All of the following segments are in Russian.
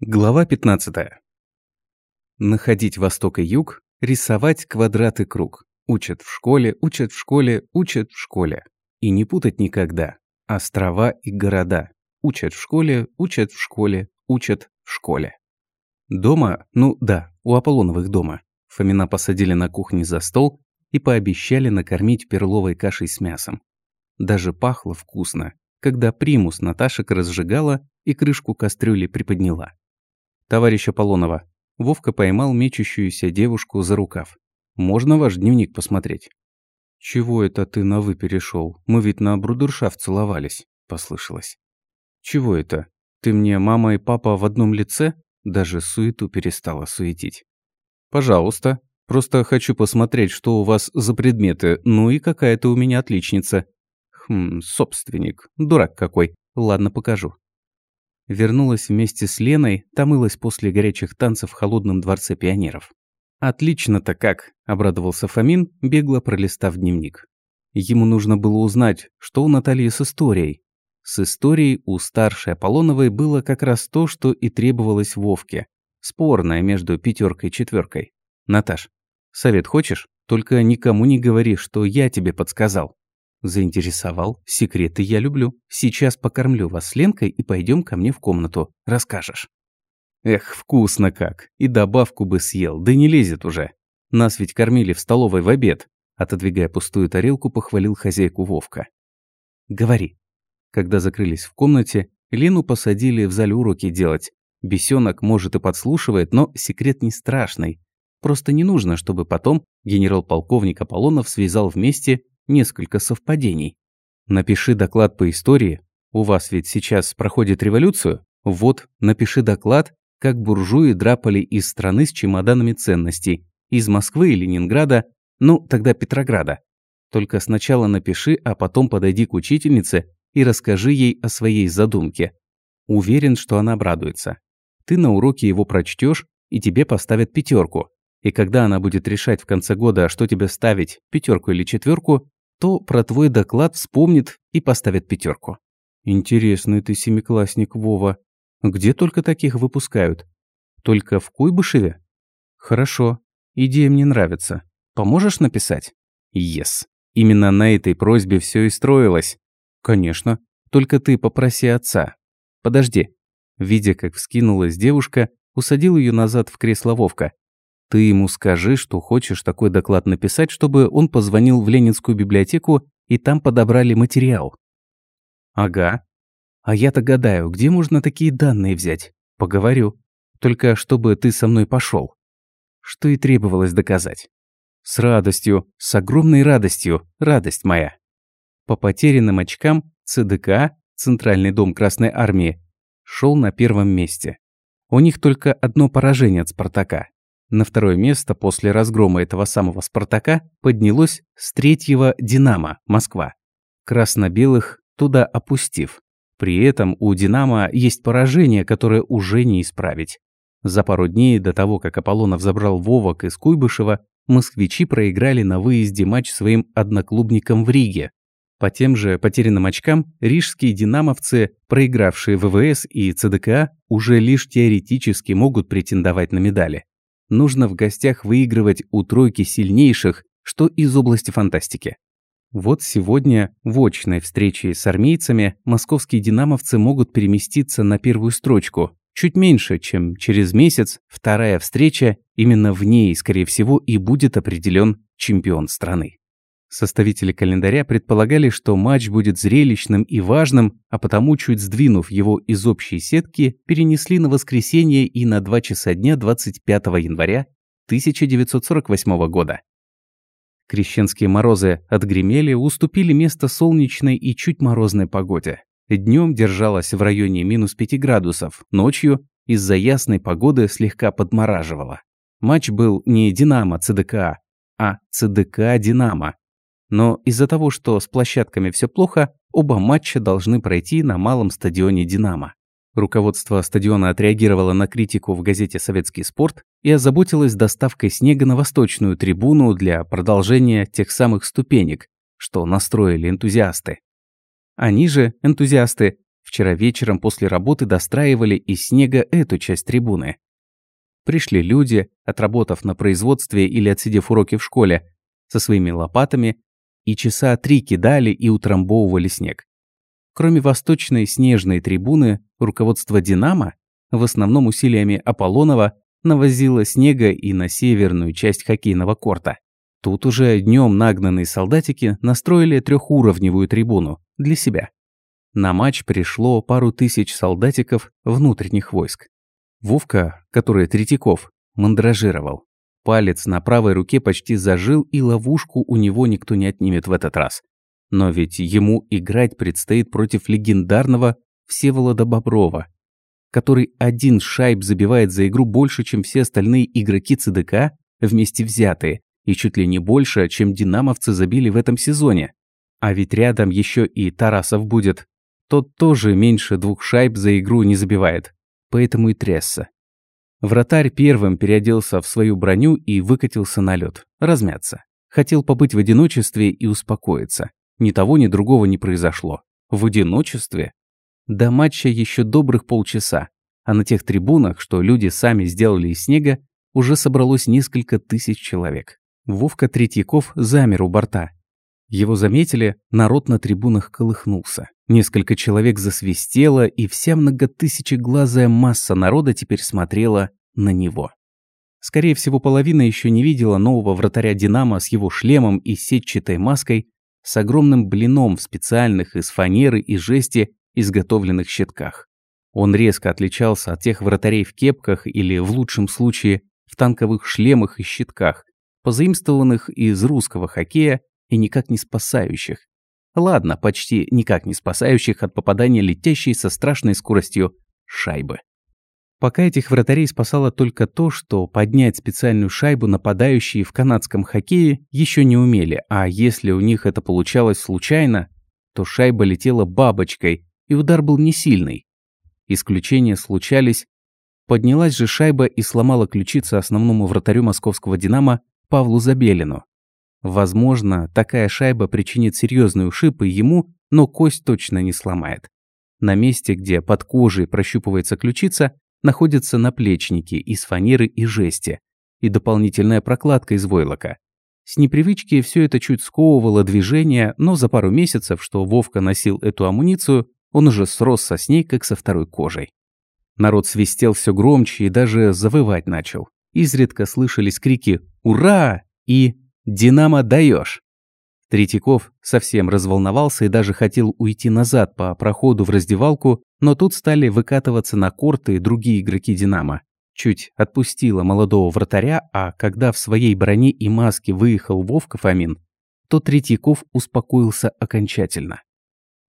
Глава 15. Находить восток и юг, рисовать квадрат и круг. Учат в школе, учат в школе, учат в школе. И не путать никогда. Острова и города. Учат в школе, учат в школе, учат в школе. Дома, ну да, у Аполлоновых дома. Фомина посадили на кухне за стол и пообещали накормить перловой кашей с мясом. Даже пахло вкусно, когда примус Наташек разжигала и крышку кастрюли приподняла. «Товарищ Аполлонова». Вовка поймал мечущуюся девушку за рукав. «Можно ваш дневник посмотреть?» «Чего это ты на «вы» перешел? Мы ведь на брудершафт целовались», – послышалось. «Чего это? Ты мне мама и папа в одном лице?» Даже суету перестала суетить. «Пожалуйста. Просто хочу посмотреть, что у вас за предметы. Ну и какая ты у меня отличница». «Хм, собственник. Дурак какой. Ладно, покажу». Вернулась вместе с Леной, томылась после горячих танцев в холодном дворце пионеров. «Отлично-то как!» – обрадовался Фомин, бегло пролистав дневник. Ему нужно было узнать, что у Натальи с историей. С историей у старшей Аполлоновой было как раз то, что и требовалось Вовке. Спорное между пятеркой и четверкой. «Наташ, совет хочешь? Только никому не говори, что я тебе подсказал. Заинтересовал. Секреты я люблю. Сейчас покормлю вас с Ленкой и пойдем ко мне в комнату. Расскажешь. Эх, вкусно как. И добавку бы съел, да не лезет уже. Нас ведь кормили в столовой в обед. Отодвигая пустую тарелку, похвалил хозяйку Вовка. Говори. Когда закрылись в комнате, Лену посадили в зале уроки делать. Бесенок, может, и подслушивает, но секрет не страшный. Просто не нужно, чтобы потом генерал-полковник Аполлонов связал вместе несколько совпадений. Напиши доклад по истории. У вас ведь сейчас проходит революцию. Вот, напиши доклад, как буржуи драпали из страны с чемоданами ценностей. Из Москвы и Ленинграда, ну, тогда Петрограда. Только сначала напиши, а потом подойди к учительнице и расскажи ей о своей задумке. Уверен, что она обрадуется. Ты на уроке его прочтешь, и тебе поставят пятерку. И когда она будет решать в конце года, что тебе ставить, пятерку или четверку, то про твой доклад вспомнит и поставит пятерку. Интересный ты семиклассник, Вова. Где только таких выпускают? Только в Куйбышеве? Хорошо. Идея мне нравится. Поможешь написать? Yes. Именно на этой просьбе все и строилось. Конечно. Только ты попроси отца. Подожди. Видя, как вскинулась девушка, усадил ее назад в кресло Вовка. Ты ему скажи, что хочешь такой доклад написать, чтобы он позвонил в Ленинскую библиотеку и там подобрали материал. Ага. А я-то гадаю, где можно такие данные взять? Поговорю. Только чтобы ты со мной пошел. Что и требовалось доказать. С радостью, с огромной радостью, радость моя. По потерянным очкам ЦДК, Центральный дом Красной Армии, шел на первом месте. У них только одно поражение от Спартака. На второе место после разгрома этого самого «Спартака» поднялось с третьего «Динамо» Москва. Красно-белых туда опустив. При этом у «Динамо» есть поражение, которое уже не исправить. За пару дней до того, как Аполлонов забрал Вовок из Куйбышева, москвичи проиграли на выезде матч своим одноклубникам в Риге. По тем же потерянным очкам рижские динамовцы, проигравшие ВВС и ЦДКА, уже лишь теоретически могут претендовать на медали нужно в гостях выигрывать у тройки сильнейших, что из области фантастики. Вот сегодня в очной встрече с армейцами московские динамовцы могут переместиться на первую строчку. Чуть меньше, чем через месяц, вторая встреча, именно в ней, скорее всего, и будет определен чемпион страны. Составители календаря предполагали, что матч будет зрелищным и важным, а потому, чуть сдвинув его из общей сетки, перенесли на воскресенье и на 2 часа дня 25 января 1948 года. Крещенские морозы отгремели, уступили место солнечной и чуть морозной погоде. Днем держалась в районе минус 5 градусов, ночью из-за ясной погоды слегка подмораживало. Матч был не «Динамо» ЦДКА, а ЦДК «Динамо», но из-за того, что с площадками все плохо, оба матча должны пройти на малом стадионе «Динамо». Руководство стадиона отреагировало на критику в газете «Советский спорт» и озаботилось доставкой снега на восточную трибуну для продолжения тех самых ступенек, что настроили энтузиасты. Они же, энтузиасты, Вчера вечером после работы достраивали из снега эту часть трибуны. Пришли люди, отработав на производстве или отсидев уроки в школе, со своими лопатами, и часа три кидали и утрамбовывали снег. Кроме восточной снежной трибуны, руководство «Динамо» в основном усилиями Аполлонова навозило снега и на северную часть хоккейного корта. Тут уже днем нагнанные солдатики настроили трехуровневую трибуну для себя. На матч пришло пару тысяч солдатиков внутренних войск. Вовка, который Третьяков, мандражировал. Палец на правой руке почти зажил, и ловушку у него никто не отнимет в этот раз. Но ведь ему играть предстоит против легендарного Всеволода Боброва, который один шайб забивает за игру больше, чем все остальные игроки ЦДК вместе взятые, и чуть ли не больше, чем динамовцы забили в этом сезоне. А ведь рядом еще и Тарасов будет. Тот тоже меньше двух шайб за игру не забивает поэтому и трясся. Вратарь первым переоделся в свою броню и выкатился на лед, размяться. Хотел побыть в одиночестве и успокоиться. Ни того, ни другого не произошло. В одиночестве? До матча еще добрых полчаса, а на тех трибунах, что люди сами сделали из снега, уже собралось несколько тысяч человек. Вовка Третьяков замер у борта. Его заметили, народ на трибунах колыхнулся. Несколько человек засвистело, и вся многотысячеглазая масса народа теперь смотрела на него. Скорее всего, половина еще не видела нового вратаря «Динамо» с его шлемом и сетчатой маской, с огромным блином в специальных из фанеры и жести изготовленных щитках. Он резко отличался от тех вратарей в кепках или, в лучшем случае, в танковых шлемах и щитках, позаимствованных из русского хоккея и никак не спасающих. Ладно, почти никак не спасающих от попадания летящей со страшной скоростью шайбы. Пока этих вратарей спасало только то, что поднять специальную шайбу нападающие в канадском хоккее еще не умели, а если у них это получалось случайно, то шайба летела бабочкой, и удар был не сильный. Исключения случались. Поднялась же шайба и сломала ключицу основному вратарю московского «Динамо» Павлу Забелину. Возможно, такая шайба причинит серьезный ушиб и ему, но кость точно не сломает. На месте, где под кожей прощупывается ключица, находятся наплечники из фанеры и жести и дополнительная прокладка из войлока. С непривычки все это чуть сковывало движение, но за пару месяцев, что Вовка носил эту амуницию, он уже сросся с ней, как со второй кожей. Народ свистел все громче и даже завывать начал. Изредка слышались крики «Ура!» и «Динамо даешь!» Третьяков совсем разволновался и даже хотел уйти назад по проходу в раздевалку, но тут стали выкатываться на корты другие игроки «Динамо». Чуть отпустила молодого вратаря, а когда в своей броне и маске выехал Вовка Фомин, то Третьяков успокоился окончательно.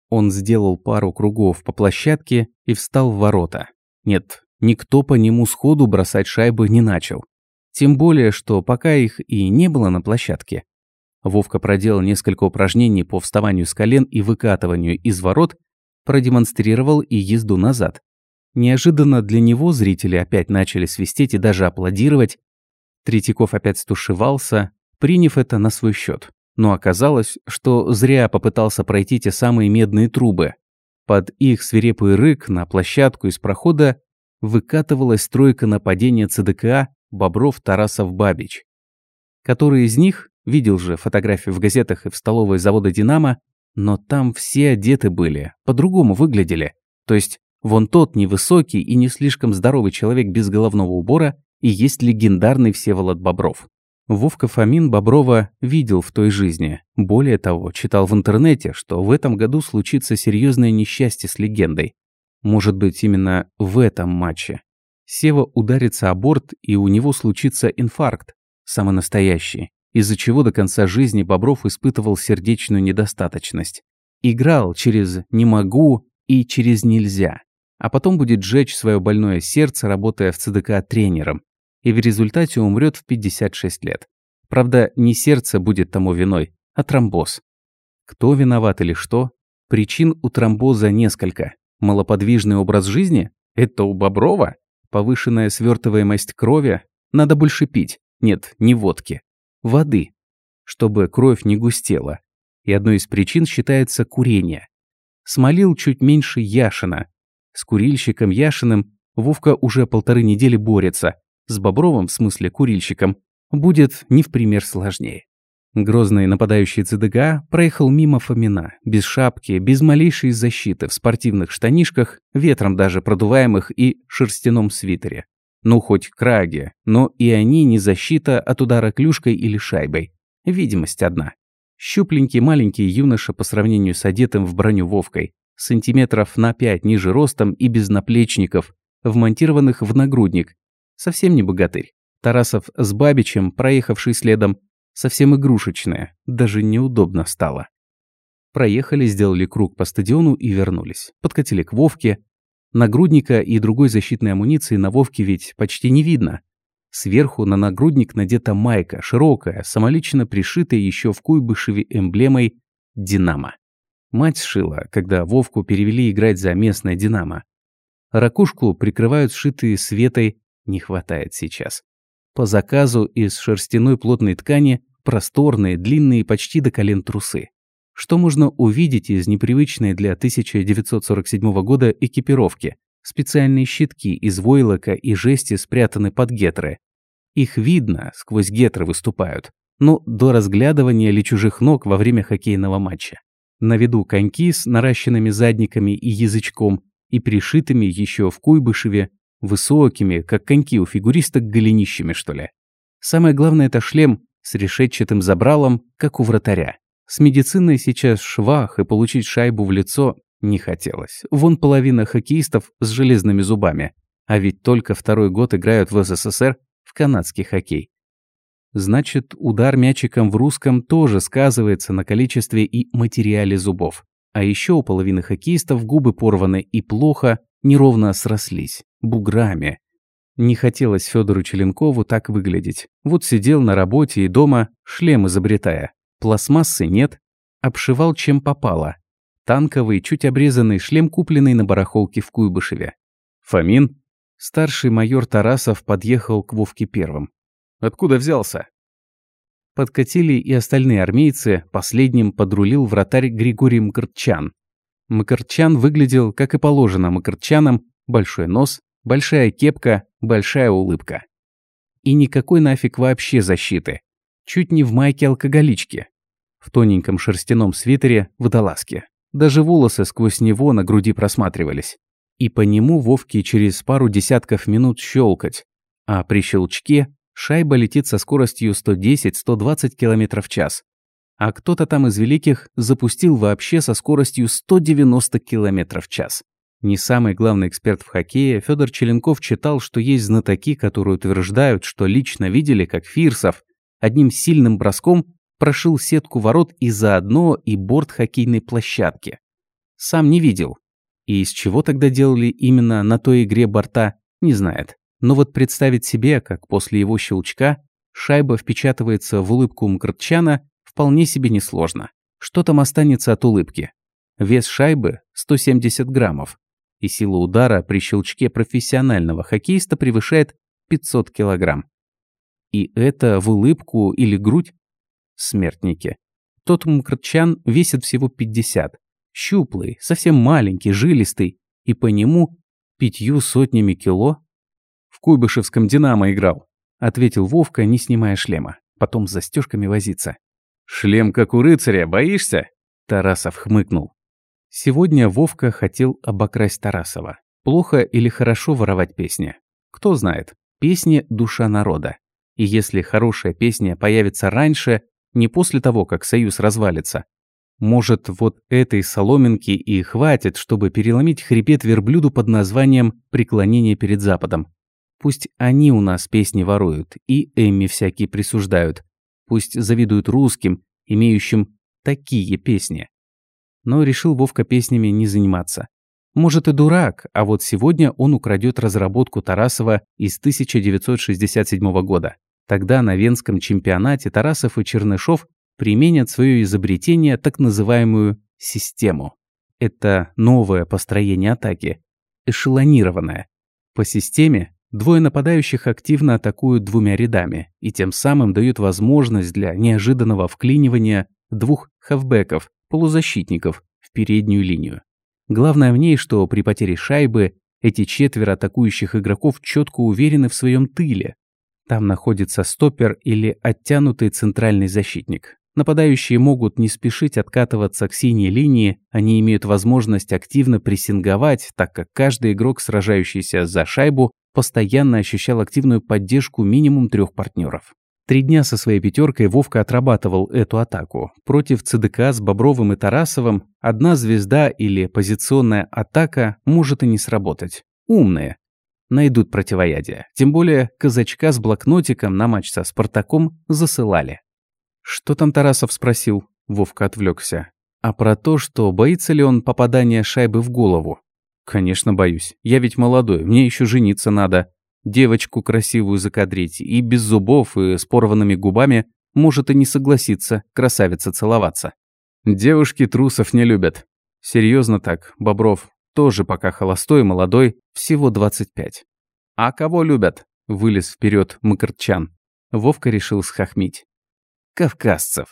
Он сделал пару кругов по площадке и встал в ворота. Нет, никто по нему сходу бросать шайбы не начал. Тем более, что пока их и не было на площадке. Вовка проделал несколько упражнений по вставанию с колен и выкатыванию из ворот, продемонстрировал и езду назад. Неожиданно для него зрители опять начали свистеть и даже аплодировать. Третьяков опять стушевался, приняв это на свой счет. Но оказалось, что зря попытался пройти те самые медные трубы. Под их свирепый рык на площадку из прохода выкатывалась стройка нападения ЦДКА Бобров, Тарасов, Бабич. Который из них, видел же фотографию в газетах и в столовой завода «Динамо», но там все одеты были, по-другому выглядели. То есть, вон тот невысокий и не слишком здоровый человек без головного убора и есть легендарный Всеволод Бобров. Вовка Фомин Боброва видел в той жизни. Более того, читал в интернете, что в этом году случится серьезное несчастье с легендой. Может быть, именно в этом матче. Сева ударится о борт, и у него случится инфаркт, самый настоящий, из-за чего до конца жизни Бобров испытывал сердечную недостаточность. Играл через «не могу» и через «нельзя», а потом будет жечь свое больное сердце, работая в ЦДК тренером, и в результате умрет в 56 лет. Правда, не сердце будет тому виной, а тромбоз. Кто виноват или что? Причин у тромбоза несколько. Малоподвижный образ жизни? Это у Боброва? Повышенная свертываемость крови? Надо больше пить. Нет, не водки. Воды. Чтобы кровь не густела. И одной из причин считается курение. смолил чуть меньше Яшина. С курильщиком Яшиным Вовка уже полторы недели борется. С Бобровым, в смысле курильщиком, будет не в пример сложнее. Грозный нападающий ЦДГ проехал мимо Фомина, без шапки, без малейшей защиты, в спортивных штанишках, ветром даже продуваемых и шерстяном свитере. Ну, хоть краги, но и они не защита от удара клюшкой или шайбой. Видимость одна. Щупленький маленький юноша по сравнению с одетым в броню Вовкой, сантиметров на пять ниже ростом и без наплечников, вмонтированных в нагрудник. Совсем не богатырь. Тарасов с Бабичем, проехавший следом, совсем игрушечная, даже неудобно стало. Проехали, сделали круг по стадиону и вернулись. Подкатили к Вовке. Нагрудника и другой защитной амуниции на Вовке ведь почти не видно. Сверху на нагрудник надета майка, широкая, самолично пришитая еще в Куйбышеве эмблемой «Динамо». Мать сшила, когда Вовку перевели играть за местное «Динамо». Ракушку прикрывают сшитые светой, не хватает сейчас. По заказу из шерстяной плотной ткани просторные, длинные почти до колен трусы. Что можно увидеть из непривычной для 1947 года экипировки? Специальные щитки из войлока и жести спрятаны под гетры. Их видно, сквозь гетры выступают. Но до разглядывания ли чужих ног во время хоккейного матча. На виду коньки с наращенными задниками и язычком и пришитыми еще в Куйбышеве высокими, как коньки у фигуристок голенищами, что ли. Самое главное это шлем с решетчатым забралом, как у вратаря. С медициной сейчас швах, и получить шайбу в лицо не хотелось. Вон половина хоккеистов с железными зубами. А ведь только второй год играют в СССР в канадский хоккей. Значит, удар мячиком в русском тоже сказывается на количестве и материале зубов. А еще у половины хоккеистов губы порваны и плохо, неровно срослись, буграми. Не хотелось Федору Челенкову так выглядеть. Вот сидел на работе и дома, шлем изобретая. Пластмассы нет, обшивал чем попало. Танковый, чуть обрезанный шлем, купленный на барахолке в Куйбышеве. Фомин, старший майор Тарасов, подъехал к Вовке первым. «Откуда взялся?» Подкатили и остальные армейцы, последним подрулил вратарь Григорий Мкртчан. Мкртчан выглядел, как и положено Мкртчанам, большой нос, большая кепка, большая улыбка. И никакой нафиг вообще защиты. Чуть не в майке алкоголички. В тоненьком шерстяном свитере водолазке. Даже волосы сквозь него на груди просматривались. И по нему Вовке через пару десятков минут щелкать. А при щелчке шайба летит со скоростью 110-120 км в час. А кто-то там из великих запустил вообще со скоростью 190 км в час. Не самый главный эксперт в хоккее, Федор Челенков читал, что есть знатоки, которые утверждают, что лично видели, как Фирсов одним сильным броском прошил сетку ворот и заодно и борт хоккейной площадки. Сам не видел. И из чего тогда делали именно на той игре борта, не знает. Но вот представить себе, как после его щелчка шайба впечатывается в улыбку Мкртчана, вполне себе несложно. Что там останется от улыбки? Вес шайбы – 170 граммов. И сила удара при щелчке профессионального хоккеиста превышает 500 килограмм. И это в улыбку или грудь смертники. Тот мкртчан весит всего 50. Щуплый, совсем маленький, жилистый. И по нему пятью сотнями кило. В Куйбышевском «Динамо» играл, ответил Вовка, не снимая шлема. Потом с застежками возиться. «Шлем как у рыцаря, боишься?» Тарасов хмыкнул. Сегодня Вовка хотел обокрасть Тарасова. Плохо или хорошо воровать песни? Кто знает. Песни – душа народа. И если хорошая песня появится раньше, не после того, как союз развалится. Может, вот этой соломинки и хватит, чтобы переломить хребет верблюду под названием «Преклонение перед Западом». Пусть они у нас песни воруют и Эмми всякие присуждают. Пусть завидуют русским, имеющим такие песни. Но решил Вовка песнями не заниматься. Может и дурак, а вот сегодня он украдет разработку Тарасова из 1967 года. Тогда на Венском чемпионате Тарасов и Чернышов применят свое изобретение, так называемую «систему». Это новое построение атаки, эшелонированное. По системе двое нападающих активно атакуют двумя рядами и тем самым дают возможность для неожиданного вклинивания двух хавбеков, полузащитников, в переднюю линию. Главное в ней, что при потере шайбы эти четверо атакующих игроков четко уверены в своем тыле. Там находится стопер или оттянутый центральный защитник. Нападающие могут не спешить откатываться к синей линии, они имеют возможность активно прессинговать, так как каждый игрок, сражающийся за шайбу, постоянно ощущал активную поддержку минимум трех партнеров. Три дня со своей пятеркой Вовка отрабатывал эту атаку. Против ЦДК с Бобровым и Тарасовым одна звезда или позиционная атака может и не сработать. Умные. Найдут противоядие. Тем более казачка с блокнотиком на матч со Спартаком засылали. «Что там Тарасов спросил?» Вовка отвлекся. «А про то, что боится ли он попадания шайбы в голову?» «Конечно боюсь. Я ведь молодой, мне еще жениться надо девочку красивую закадрить, и без зубов, и с порванными губами может и не согласиться красавица целоваться. Девушки трусов не любят. Серьезно так, Бобров тоже пока холостой, молодой, всего 25. А кого любят? Вылез вперед Макарчан. Вовка решил схохмить. Кавказцев.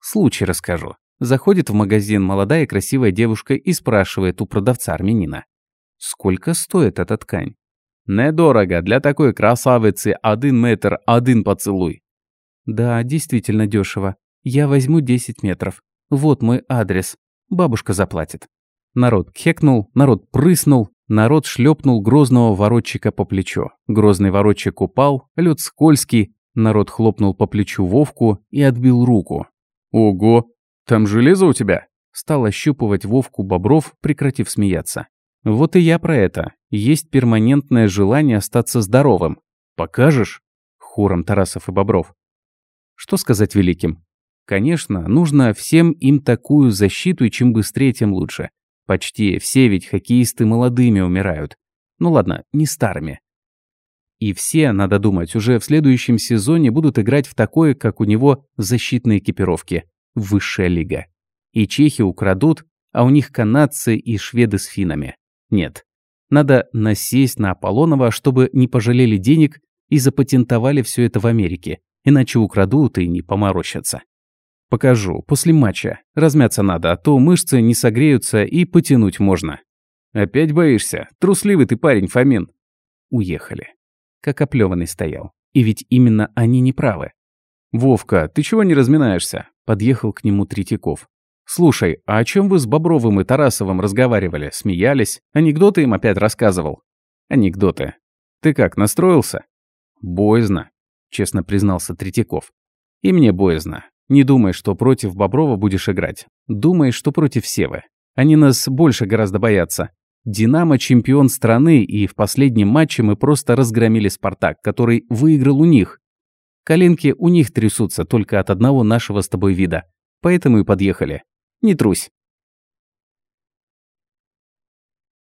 Случай расскажу. Заходит в магазин молодая красивая девушка и спрашивает у продавца армянина. Сколько стоит эта ткань? Недорого для такой красавицы один метр, один поцелуй. Да, действительно дешево. Я возьму 10 метров. Вот мой адрес. Бабушка заплатит. Народ кхекнул, народ прыснул, народ шлепнул грозного воротчика по плечу. Грозный воротчик упал, лед скользкий, народ хлопнул по плечу Вовку и отбил руку. «Ого, там железо у тебя?» Стал ощупывать Вовку Бобров, прекратив смеяться. Вот и я про это. Есть перманентное желание остаться здоровым. Покажешь? Хором Тарасов и Бобров. Что сказать великим? Конечно, нужно всем им такую защиту, и чем быстрее, тем лучше. Почти все ведь хоккеисты молодыми умирают. Ну ладно, не старыми. И все, надо думать, уже в следующем сезоне будут играть в такое, как у него, защитные экипировки. Высшая лига. И чехи украдут, а у них канадцы и шведы с финами. Нет. Надо насесть на Аполлонова, чтобы не пожалели денег и запатентовали все это в Америке, иначе украдут и не поморощатся. Покажу, после матча. Размяться надо, а то мышцы не согреются и потянуть можно. Опять боишься? Трусливый ты парень, Фомин. Уехали. Как оплеванный стоял. И ведь именно они не правы. «Вовка, ты чего не разминаешься?» Подъехал к нему Третьяков. «Слушай, а о чем вы с Бобровым и Тарасовым разговаривали? Смеялись? Анекдоты им опять рассказывал?» «Анекдоты. Ты как, настроился?» «Боязно», — честно признался Третьяков. «И мне боязно. Не думай, что против Боброва будешь играть. Думай, что против Севы. Они нас больше гораздо боятся. «Динамо» — чемпион страны, и в последнем матче мы просто разгромили «Спартак», который выиграл у них. Коленки у них трясутся только от одного нашего с тобой вида. Поэтому и подъехали. Не трусь.